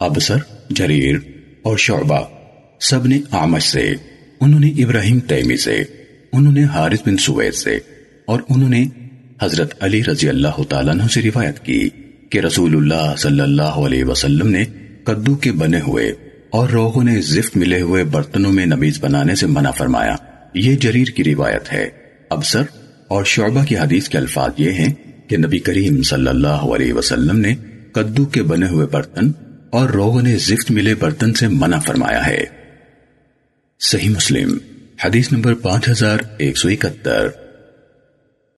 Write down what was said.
ابسر، جریر اور شعبہ، سب نے آمش سے، انہوں نے ابراہیم تیمی سے، انہوں نے حارث بن سوید سے، اور انہوں نے حضرت علی رضی اللہ تعالیٰ عنہ سے روایت کی کہ رسول اللہ صلی اللہ علیہ وسلم نے قدو کے بنے ہوئے اور روغوں نے زفت ملے ہوئے برتنوں میں نبیز بنانے سے منع فرمایا۔ یہ جریر کی روایت ہے۔ ابسر اور شعبہ کی حدیث کے الفاظ یہ ہیں کہ نبی کریم صلی اللہ علیہ وسلم نے قدو کے بنے ہوئے برتن اور روغوں نے زفت ملے برتن سے منع فرمایا ہے۔ صحیح مسلم، حدیث نمبر پانچ ہزار ایک سو اکہتر۔